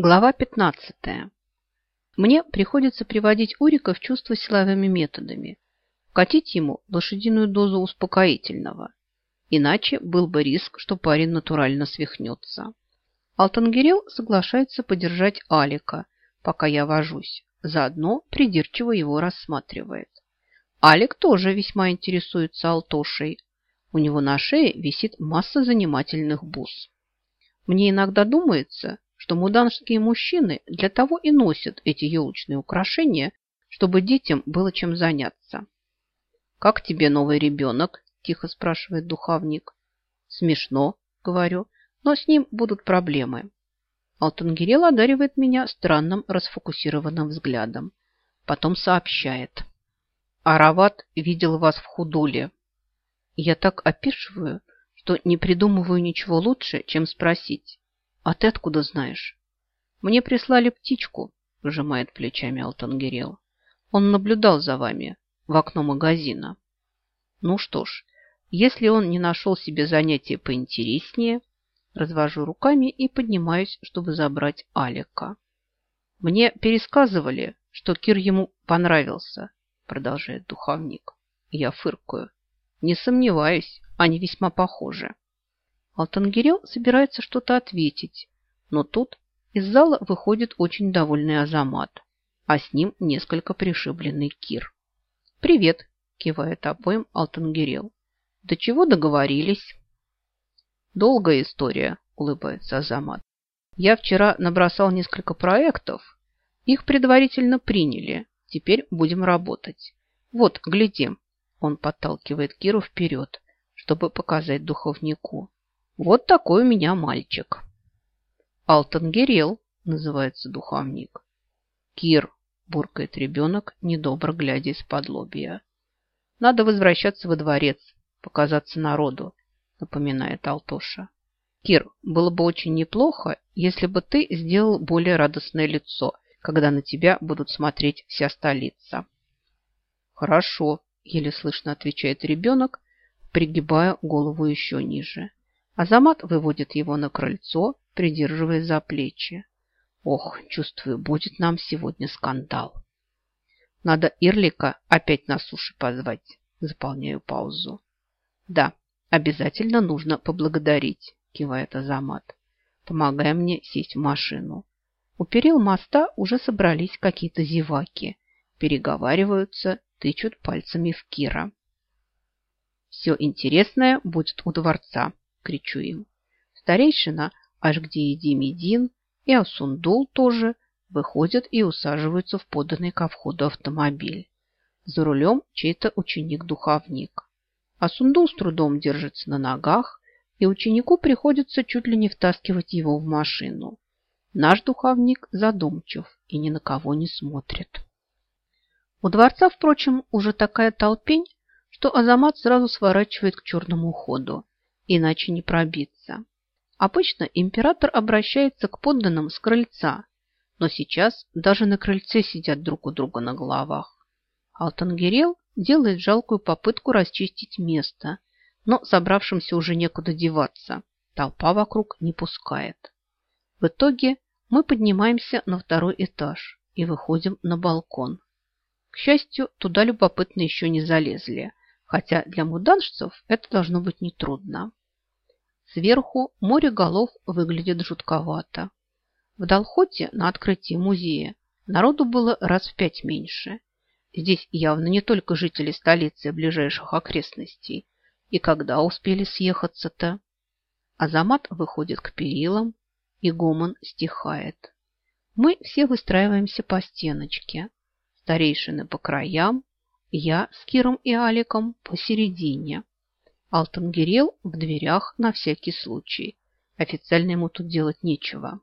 Глава 15. Мне приходится приводить Урика в чувство силовыми методами, вкатить ему лошадиную дозу успокоительного. Иначе был бы риск, что парень натурально свихнется. Алтангирел соглашается подержать Алика, пока я вожусь, заодно придирчиво его рассматривает. Алик тоже весьма интересуется Алтошей. У него на шее висит масса занимательных бус. Мне иногда думается, что муданские мужчины для того и носят эти елочные украшения, чтобы детям было чем заняться. «Как тебе новый ребенок?» – тихо спрашивает духовник. «Смешно», – говорю, – «но с ним будут проблемы». Алтангирел одаривает меня странным расфокусированным взглядом. Потом сообщает. «Арават видел вас в худуле». Я так опишиваю, что не придумываю ничего лучше, чем спросить. А ты откуда знаешь? Мне прислали птичку, пожимает плечами Алтангерел. Он наблюдал за вами в окно магазина. Ну что ж, если он не нашел себе занятия поинтереснее, развожу руками и поднимаюсь, чтобы забрать Алика. Мне пересказывали, что Кир ему понравился, продолжает духовник. Я фыркаю. Не сомневаюсь, они весьма похожи. Алтангирел собирается что-то ответить, но тут из зала выходит очень довольный Азамат, а с ним несколько пришибленный Кир. «Привет!» – кивает обоим Алтангирел. «До чего договорились?» «Долгая история», – улыбается Азамат. «Я вчера набросал несколько проектов. Их предварительно приняли. Теперь будем работать. Вот, гляди». Он подталкивает Киру вперед, чтобы показать духовнику. Вот такой у меня мальчик. Алтангерел называется духовник. Кир, буркает ребенок, недобро глядя из-под лобья. Надо возвращаться во дворец, показаться народу, напоминает Алтоша. Кир, было бы очень неплохо, если бы ты сделал более радостное лицо, когда на тебя будут смотреть вся столица. Хорошо, еле слышно отвечает ребенок, пригибая голову еще ниже. Азамат выводит его на крыльцо, придерживая за плечи. Ох, чувствую, будет нам сегодня скандал. Надо Ирлика опять на суше позвать. Заполняю паузу. Да, обязательно нужно поблагодарить, кивает Азамат, помогая мне сесть в машину. У перил моста уже собрались какие-то зеваки. Переговариваются, тычут пальцами в Кира. Все интересное будет у дворца, кричу им. Старейшина, аж где и Димидин, и Асундул тоже, выходят и усаживаются в поданный ко входу автомобиль. За рулем чей-то ученик-духовник. Асундул с трудом держится на ногах, и ученику приходится чуть ли не втаскивать его в машину. Наш духовник задумчив и ни на кого не смотрит. У дворца, впрочем, уже такая толпень, что Азамат сразу сворачивает к черному ходу иначе не пробиться. Обычно император обращается к подданным с крыльца, но сейчас даже на крыльце сидят друг у друга на головах. Алтангерел делает жалкую попытку расчистить место, но собравшимся уже некуда деваться. Толпа вокруг не пускает. В итоге мы поднимаемся на второй этаж и выходим на балкон. К счастью, туда любопытно еще не залезли, хотя для муданшцев это должно быть нетрудно. Сверху море голов выглядит жутковато. В Долхоте на открытии музея народу было раз в пять меньше. Здесь явно не только жители столицы и ближайших окрестностей. И когда успели съехаться-то? Азамат выходит к перилам, и гомон стихает. Мы все выстраиваемся по стеночке. Старейшины по краям, я с Киром и Аликом посередине. Алтангерел в дверях на всякий случай. Официально ему тут делать нечего.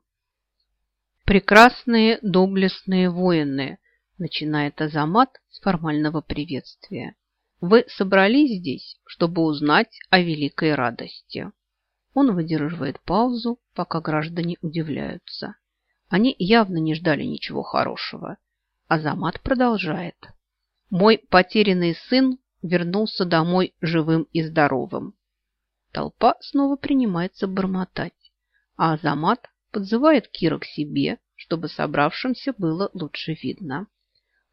«Прекрасные доблестные воины!» начинает Азамат с формального приветствия. «Вы собрались здесь, чтобы узнать о великой радости». Он выдерживает паузу, пока граждане удивляются. Они явно не ждали ничего хорошего. Азамат продолжает. «Мой потерянный сын вернулся домой живым и здоровым. Толпа снова принимается бормотать, а Азамат подзывает Кира к себе, чтобы собравшимся было лучше видно.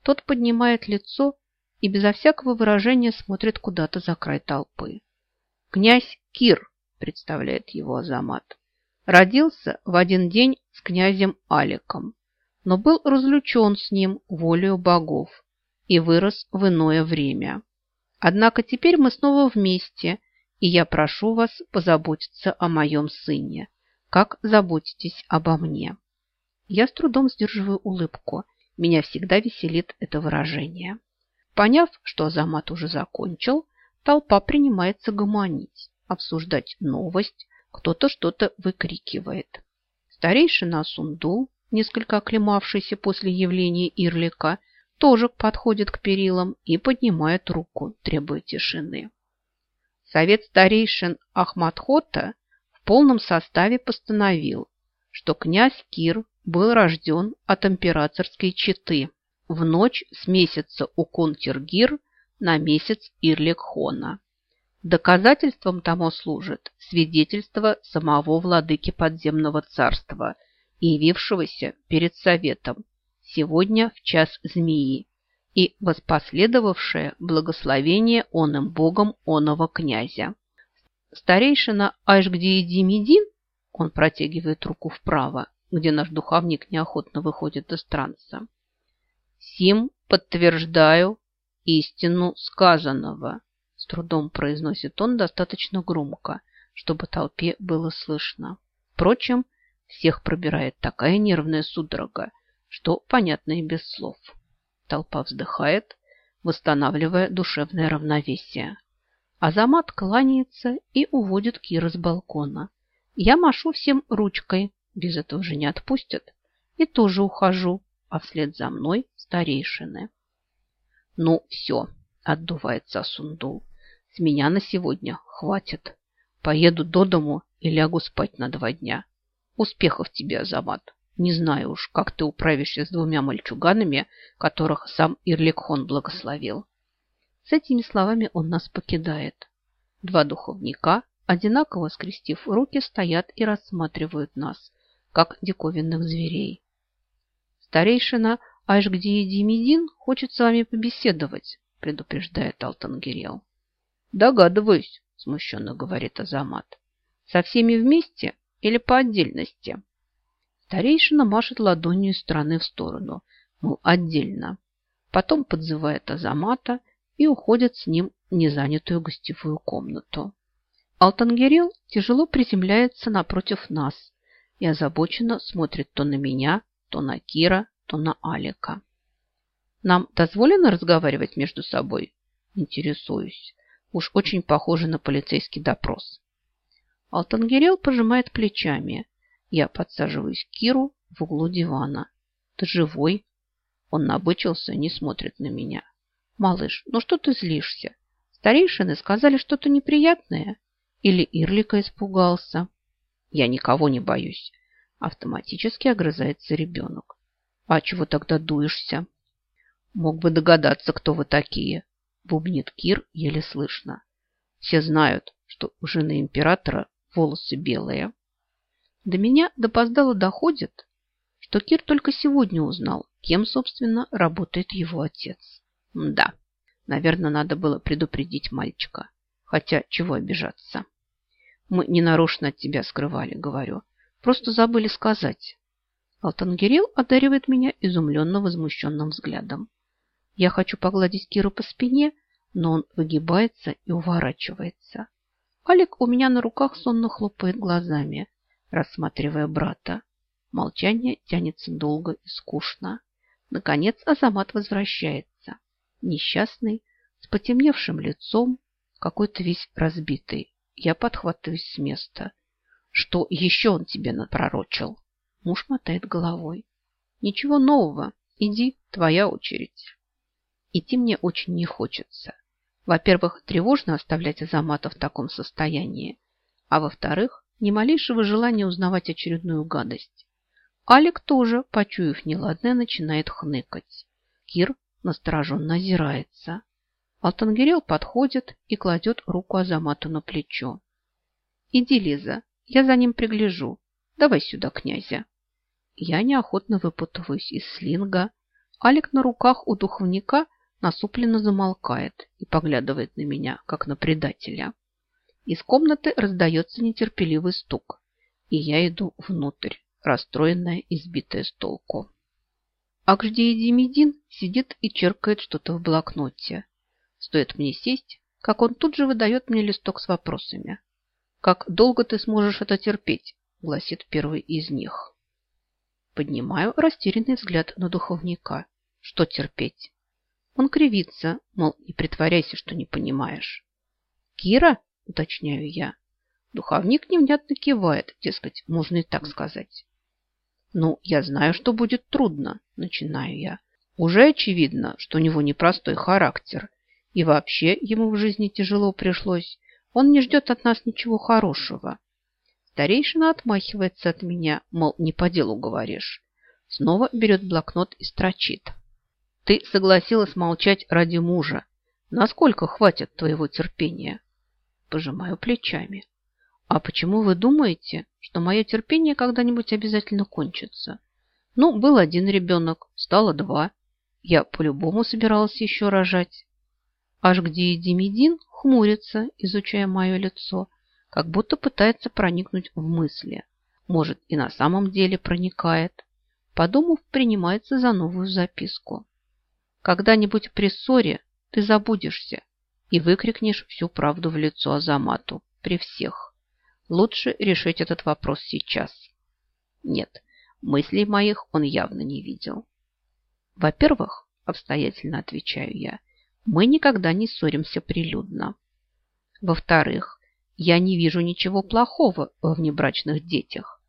Тот поднимает лицо и безо всякого выражения смотрит куда-то за край толпы. «Князь Кир», – представляет его Азамат, – родился в один день с князем Аликом, но был разлучен с ним волею богов и вырос в иное время. Однако теперь мы снова вместе, и я прошу вас позаботиться о моем сыне, как заботитесь обо мне. Я с трудом сдерживаю улыбку. Меня всегда веселит это выражение. Поняв, что Азамат уже закончил, толпа принимается гомонить, обсуждать новость, кто-то что-то выкрикивает. Старейшина Сундул, несколько оклемавшийся после явления Ирлика, тоже подходит к перилам и поднимает руку, требуя тишины. Совет старейшин Ахмадхота в полном составе постановил, что князь Кир был рожден от императорской четы в ночь с месяца Укон-Тиргир на месяц Ирликхона. Доказательством тому служит свидетельство самого владыки подземного царства, явившегося перед советом сегодня в час змеи и воспоследовавшее благословение оным богом оного князя. Старейшина Айшгдиедимидин, он протягивает руку вправо, где наш духовник неохотно выходит из транса, Сим подтверждаю истину сказанного, с трудом произносит он достаточно громко, чтобы толпе было слышно. Впрочем, всех пробирает такая нервная судорога, что понятно и без слов. Толпа вздыхает, восстанавливая душевное равновесие. Азамат кланяется и уводит Кира с балкона. Я машу всем ручкой, без этого же не отпустят, и тоже ухожу, а вслед за мной старейшины. Ну, все, отдувается Сундул. С меня на сегодня хватит. Поеду до дому и лягу спать на два дня. Успехов тебе, Азамат. Не знаю уж, как ты управишься с двумя мальчуганами, которых сам Ирликхон благословил. С этими словами он нас покидает. Два духовника, одинаково скрестив руки, стоят и рассматривают нас, как диковинных зверей. Старейшина Айшгдиедимидин хочет с вами побеседовать, предупреждает Алтангирел. Догадываюсь, смущенно говорит Азамат. Со всеми вместе или по отдельности? Старейшина машет ладонью из стороны в сторону, мол, отдельно. Потом подзывает Азамата и уходит с ним в незанятую гостевую комнату. Алтангирел тяжело приземляется напротив нас и озабоченно смотрит то на меня, то на Кира, то на Алика. Нам дозволено разговаривать между собой? Интересуюсь. Уж очень похоже на полицейский допрос. Алтангерел пожимает плечами. Я подсаживаюсь к Киру в углу дивана. Ты живой? Он набычился, не смотрит на меня. Малыш, ну что ты злишься? Старейшины сказали что-то неприятное? Или Ирлика испугался? Я никого не боюсь. Автоматически огрызается ребенок. А чего тогда дуешься? Мог бы догадаться, кто вы такие. Бубнит Кир еле слышно. Все знают, что у жены императора волосы белые. До меня допоздало доходит, что Кир только сегодня узнал, кем, собственно, работает его отец. Да, наверное, надо было предупредить мальчика. Хотя, чего обижаться? Мы ненарочно от тебя скрывали, говорю. Просто забыли сказать. Алтангирел одаривает меня изумленно возмущенным взглядом. Я хочу погладить Киру по спине, но он выгибается и уворачивается. Алик у меня на руках сонно хлопает глазами, рассматривая брата. Молчание тянется долго и скучно. Наконец Азамат возвращается. Несчастный, с потемневшим лицом, какой-то весь разбитый. Я подхватываюсь с места – что еще он тебе напророчил? Муж мотает головой. Ничего нового. Иди, твоя очередь. Идти мне очень не хочется. Во-первых, тревожно оставлять Азамата в таком состоянии. А во-вторых, ни малейшего желания узнавать очередную гадость. Алик тоже, почуяв неладное, начинает хныкать. Кир настороженно озирается. Алтангирел подходит и кладет руку Азамату на плечо. «Иди, Лиза, я за ним пригляжу. Давай сюда князя. Я неохотно выпутываюсь из слинга. Алик на руках у духовника насупленно замолкает и поглядывает на меня, как на предателя. Из комнаты раздается нетерпеливый стук, и я иду внутрь, расстроенная и сбитая с толку. Акждия Демидин сидит и черкает что-то в блокноте. Стоит мне сесть, как он тут же выдает мне листок с вопросами. «Как долго ты сможешь это терпеть?» – гласит первый из них. Поднимаю растерянный взгляд на духовника. Что терпеть? Он кривится, мол, не притворяйся, что не понимаешь. «Кира?» – уточняю я. Духовник невнятно кивает, дескать, можно и так сказать. «Ну, я знаю, что будет трудно», – начинаю я. «Уже очевидно, что у него непростой характер, и вообще ему в жизни тяжело пришлось. Он не ждет от нас ничего хорошего». Старейшина отмахивается от меня, мол, не по делу говоришь. Снова берет блокнот и строчит. «Ты согласилась молчать ради мужа. Насколько хватит твоего терпения?» Пожимаю плечами. А почему вы думаете, что мое терпение когда-нибудь обязательно кончится? Ну, был один ребенок, стало два. Я по-любому собиралась еще рожать. Аж где и Демидин хмурится, изучая мое лицо, как будто пытается проникнуть в мысли. Может, и на самом деле проникает. Подумав, принимается за новую записку. Когда-нибудь при ссоре ты забудешься и выкрикнешь всю правду в лицо Азамату при всех. Лучше решить этот вопрос сейчас. Нет, мыслей моих он явно не видел. Во-первых, обстоятельно отвечаю я, мы никогда не ссоримся прилюдно. Во-вторых, я не вижу ничего плохого во внебрачных детях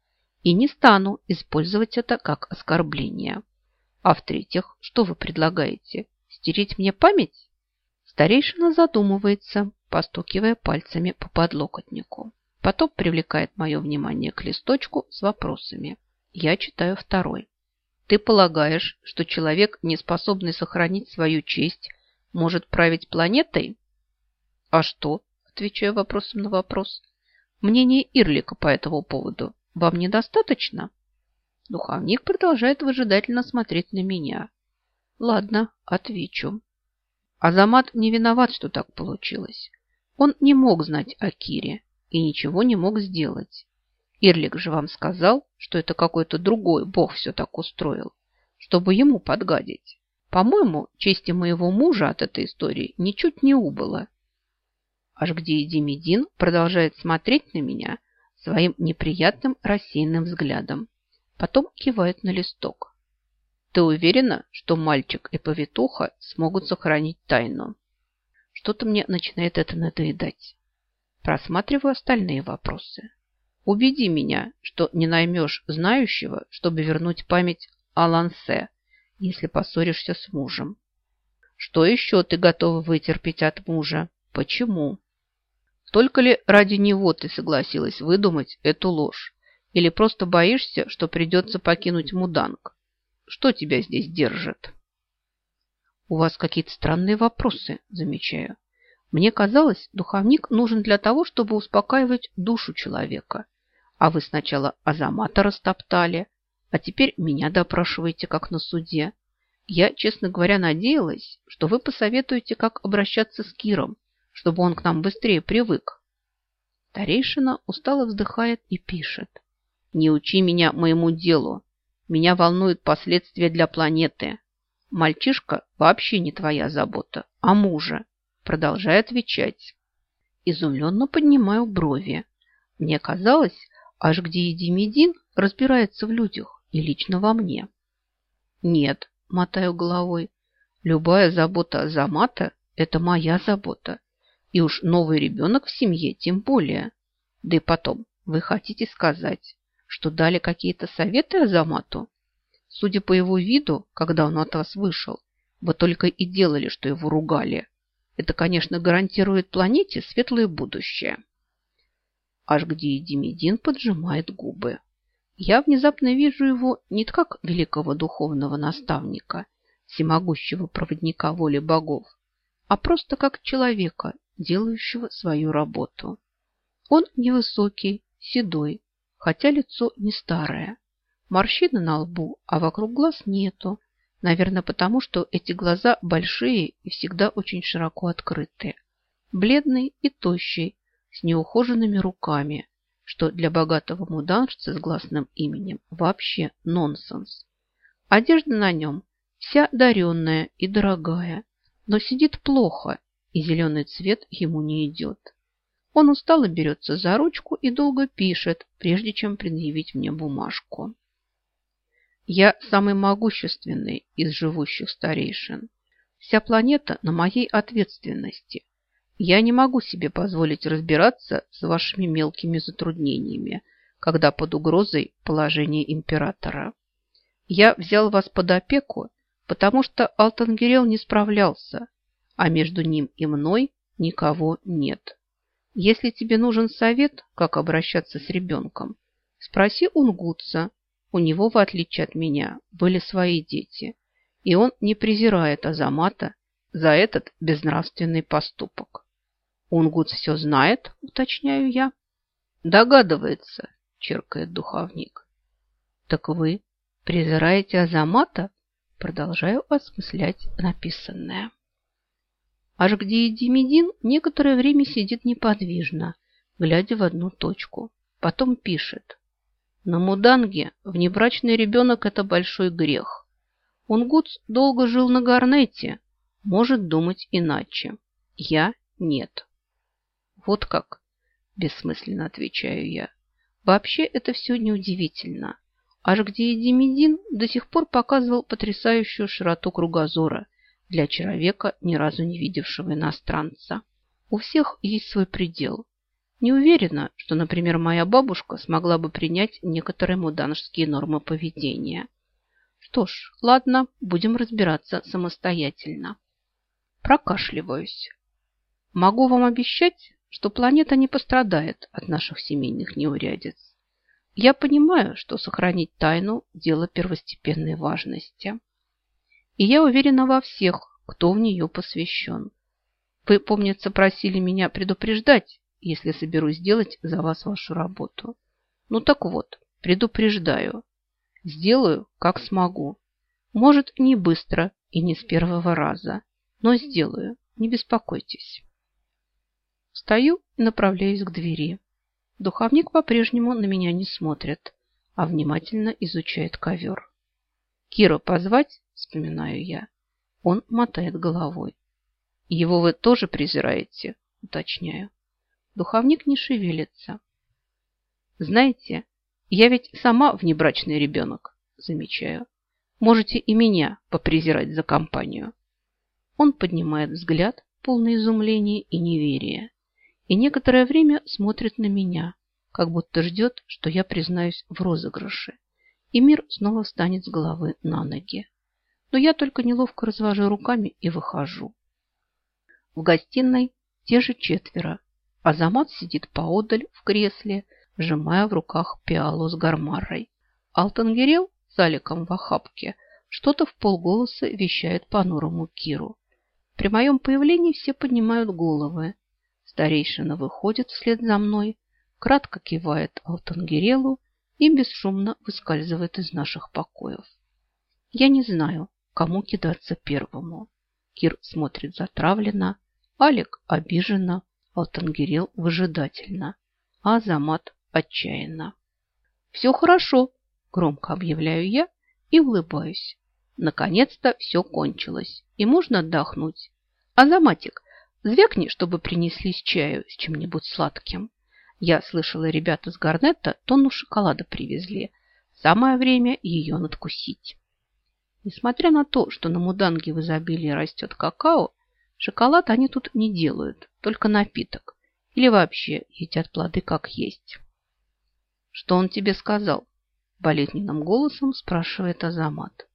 и не стану использовать это как оскорбление. А в-третьих, что вы предлагаете? Стереть мне память? Старейшина задумывается, постукивая пальцами по подлокотнику. Потом привлекает мое внимание к листочку с вопросами. Я читаю второй. Ты полагаешь, что человек, не способный сохранить свою честь, может править планетой? А что? Отвечаю вопросом на вопрос. Мнение Ирлика по этому поводу вам недостаточно? Духовник продолжает выжидательно смотреть на меня. Ладно, отвечу. Азамат не виноват, что так получилось. Он не мог знать о Кире и ничего не мог сделать. Ирлик же вам сказал, что это какой-то другой бог все так устроил, чтобы ему подгадить. По-моему, чести моего мужа от этой истории ничуть не убыло. Аж где и Демидин продолжает смотреть на меня своим неприятным рассеянным взглядом. Потом кивает на листок. Ты уверена, что мальчик и повитуха смогут сохранить тайну? Что-то мне начинает это надоедать. Просматриваю остальные вопросы. Убеди меня, что не наймешь знающего, чтобы вернуть память о Лансе, если поссоришься с мужем. Что еще ты готова вытерпеть от мужа? Почему? Только ли ради него ты согласилась выдумать эту ложь? Или просто боишься, что придется покинуть Муданг? Что тебя здесь держит? У вас какие-то странные вопросы, замечаю. Мне казалось, духовник нужен для того, чтобы успокаивать душу человека. А вы сначала Азамата растоптали, а теперь меня допрашиваете, как на суде. Я, честно говоря, надеялась, что вы посоветуете, как обращаться с Киром, чтобы он к нам быстрее привык. Старейшина устало вздыхает и пишет. «Не учи меня моему делу. Меня волнуют последствия для планеты. Мальчишка вообще не твоя забота, а мужа. Продолжай отвечать. Изумленно поднимаю брови. Мне казалось, аж где Едимедин разбирается в людях и лично во мне. Нет, мотаю головой, любая забота Азамата – это моя забота. И уж новый ребенок в семье тем более. Да и потом, вы хотите сказать, что дали какие-то советы Азамату? Судя по его виду, когда он от вас вышел, вы только и делали, что его ругали. Это, конечно, гарантирует планете светлое будущее. Аж где и Демидин поджимает губы. Я внезапно вижу его не как великого духовного наставника, всемогущего проводника воли богов, а просто как человека, делающего свою работу. Он невысокий, седой, хотя лицо не старое. Морщины на лбу, а вокруг глаз нету. Наверное, потому что эти глаза большие и всегда очень широко открытые. Бледный и тощий, с неухоженными руками, что для богатого муданжца с гласным именем вообще нонсенс. Одежда на нем вся даренная и дорогая, но сидит плохо, и зеленый цвет ему не идет. Он устало берется за ручку и долго пишет, прежде чем предъявить мне бумажку. Я самый могущественный из живущих старейшин. Вся планета на моей ответственности. Я не могу себе позволить разбираться с вашими мелкими затруднениями, когда под угрозой положение императора. Я взял вас под опеку, потому что Алтангерел не справлялся, а между ним и мной никого нет. Если тебе нужен совет, как обращаться с ребенком, спроси Унгутса, у него, в отличие от меня, были свои дети, и он не презирает Азамата за этот безнравственный поступок. Унгут все знает, уточняю я. Догадывается, черкает духовник. Так вы презираете Азамата? Продолжаю осмыслять написанное. Аж где Едимедин некоторое время сидит неподвижно, глядя в одну точку. Потом пишет. На Муданге внебрачный ребенок – это большой грех. Унгутс долго жил на Гарнете, может думать иначе. Я – нет. Вот как, бессмысленно отвечаю я. Вообще это все неудивительно. Аж где Эдимедин до сих пор показывал потрясающую широту кругозора для человека, ни разу не видевшего иностранца. У всех есть свой предел. Не уверена, что, например, моя бабушка смогла бы принять некоторые муданжские нормы поведения. Что ж, ладно, будем разбираться самостоятельно. Прокашливаюсь. Могу вам обещать, что планета не пострадает от наших семейных неурядиц. Я понимаю, что сохранить тайну – дело первостепенной важности. И я уверена во всех, кто в нее посвящен. Вы, помнится, просили меня предупреждать, если соберусь сделать за вас вашу работу. Ну так вот, предупреждаю. Сделаю, как смогу. Может, не быстро и не с первого раза, но сделаю, не беспокойтесь. Встаю и направляюсь к двери. Духовник по-прежнему на меня не смотрит, а внимательно изучает ковер. «Кира позвать?» – вспоминаю я. Он мотает головой. «Его вы тоже презираете?» – уточняю. Духовник не шевелится. Знаете, я ведь сама внебрачный ребенок, замечаю. Можете и меня попрезирать за компанию. Он поднимает взгляд, полный изумления и неверия, и некоторое время смотрит на меня, как будто ждет, что я признаюсь в розыгрыше, и мир снова встанет с головы на ноги. Но я только неловко развожу руками и выхожу. В гостиной те же четверо, Азамат сидит поодаль в кресле, сжимая в руках пиалу с гармарой. Алтангерел с Аликом в охапке что-то в полголоса вещает понурому Киру. При моем появлении все поднимают головы. Старейшина выходит вслед за мной, кратко кивает Алтангерелу и бесшумно выскальзывает из наших покоев. Я не знаю, кому кидаться первому. Кир смотрит затравленно, Алик обиженно, Алтангирел выжидательно, а Азамат отчаянно. «Все хорошо», – громко объявляю я и улыбаюсь. Наконец-то все кончилось, и можно отдохнуть. Азаматик, звякни, чтобы принесли с чаю с чем-нибудь сладким. Я слышала, ребята с Гарнета тонну шоколада привезли. Самое время ее надкусить. Несмотря на то, что на Муданге в изобилии растет какао, Шоколад они тут не делают, только напиток. Или вообще едят плоды как есть. Что он тебе сказал? Болезненным голосом спрашивает Азамат.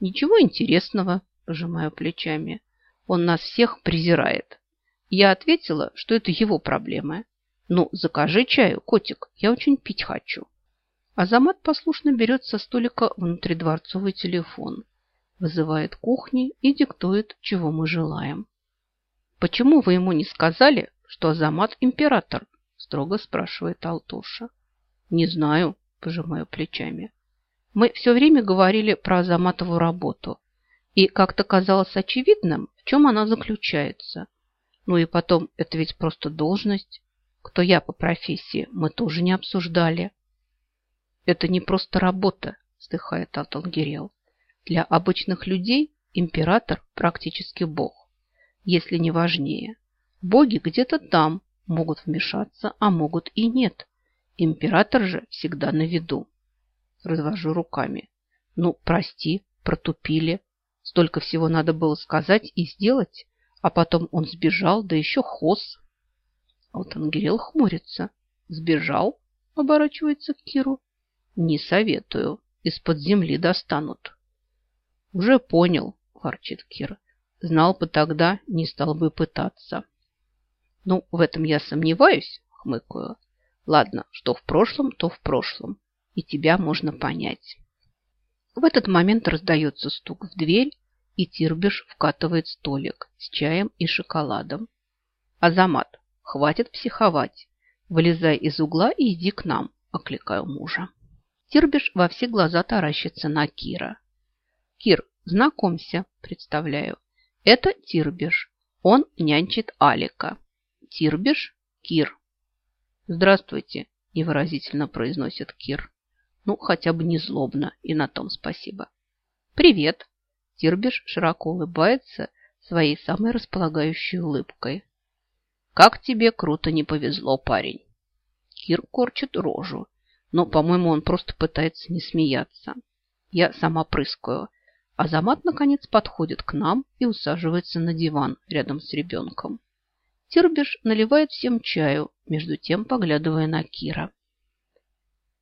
Ничего интересного, пожимаю плечами. Он нас всех презирает. Я ответила, что это его проблемы. Ну, закажи чаю, котик, я очень пить хочу. Азамат послушно берет со столика внутридворцовый телефон вызывает кухни и диктует, чего мы желаем. «Почему вы ему не сказали, что Азамат император?» строго спрашивает Алтуша. «Не знаю», пожимаю плечами. Мы все время говорили про Азаматову работу. И как-то казалось очевидным, в чем она заключается. Ну и потом, это ведь просто должность. Кто я по профессии, мы тоже не обсуждали. Это не просто работа, вздыхает Алтангирел. Для обычных людей император практически бог, если не важнее. Боги где-то там могут вмешаться, а могут и нет. Император же всегда на виду. Развожу руками. Ну, прости, протупили. Столько всего надо было сказать и сделать, а потом он сбежал, да еще хоз. Алтангирел хмурится. Сбежал, оборачивается к Киру. Не советую, из-под земли достанут. Уже понял, ворчит Кир. Знал бы тогда, не стал бы пытаться. Ну, в этом я сомневаюсь, хмыкаю. Ладно, что в прошлом, то в прошлом. И тебя можно понять. В этот момент раздается стук в дверь, и Тирбиш вкатывает столик с чаем и шоколадом. Азамат, хватит психовать. Вылезай из угла и иди к нам, окликаю мужа. Тирбиш во все глаза таращится на Кира. Кир, знакомься, представляю. Это Тирбиш. Он нянчит Алика. Тирбиш, Кир. «Здравствуйте», – невыразительно произносит Кир. Ну, хотя бы не злобно, и на том спасибо. «Привет!» Тирбиш широко улыбается своей самой располагающей улыбкой. «Как тебе круто не повезло, парень!» Кир корчит рожу, но, по-моему, он просто пытается не смеяться. Я сама прыскаю. Азамат, наконец, подходит к нам и усаживается на диван рядом с ребенком. Тирбиш наливает всем чаю, между тем поглядывая на Кира.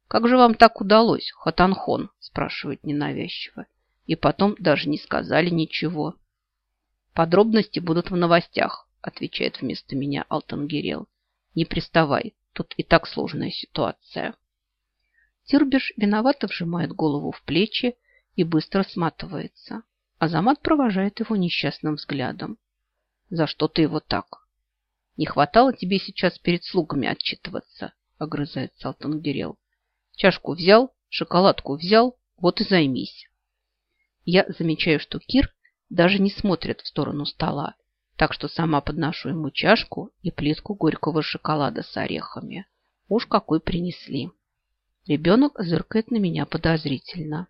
«Как же вам так удалось, Хатанхон?» – спрашивает ненавязчиво. И потом даже не сказали ничего. «Подробности будут в новостях», – отвечает вместо меня Алтангирел. «Не приставай, тут и так сложная ситуация». Тирбиш виновато вжимает голову в плечи и быстро сматывается. Азамат провожает его несчастным взглядом. «За что ты его так?» Не хватало тебе сейчас перед слугами отчитываться, огрызается Алтангирел. Чашку взял, шоколадку взял, вот и займись. Я замечаю, что Кир даже не смотрит в сторону стола, так что сама подношу ему чашку и плитку горького шоколада с орехами. Уж какой принесли. Ребенок зыркает на меня подозрительно.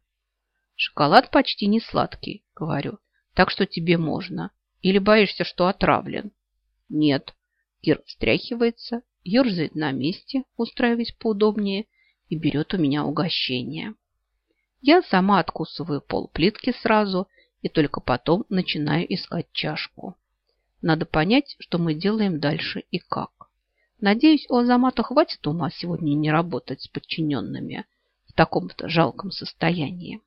Шоколад почти не сладкий, говорю, так что тебе можно. Или боишься, что отравлен? Нет, Кир встряхивается, ерзает на месте, устраиваясь поудобнее, и берет у меня угощение. Я сама откусываю пол плитки сразу и только потом начинаю искать чашку. Надо понять, что мы делаем дальше и как. Надеюсь, у Азамата хватит ума сегодня не работать с подчиненными в таком-то жалком состоянии.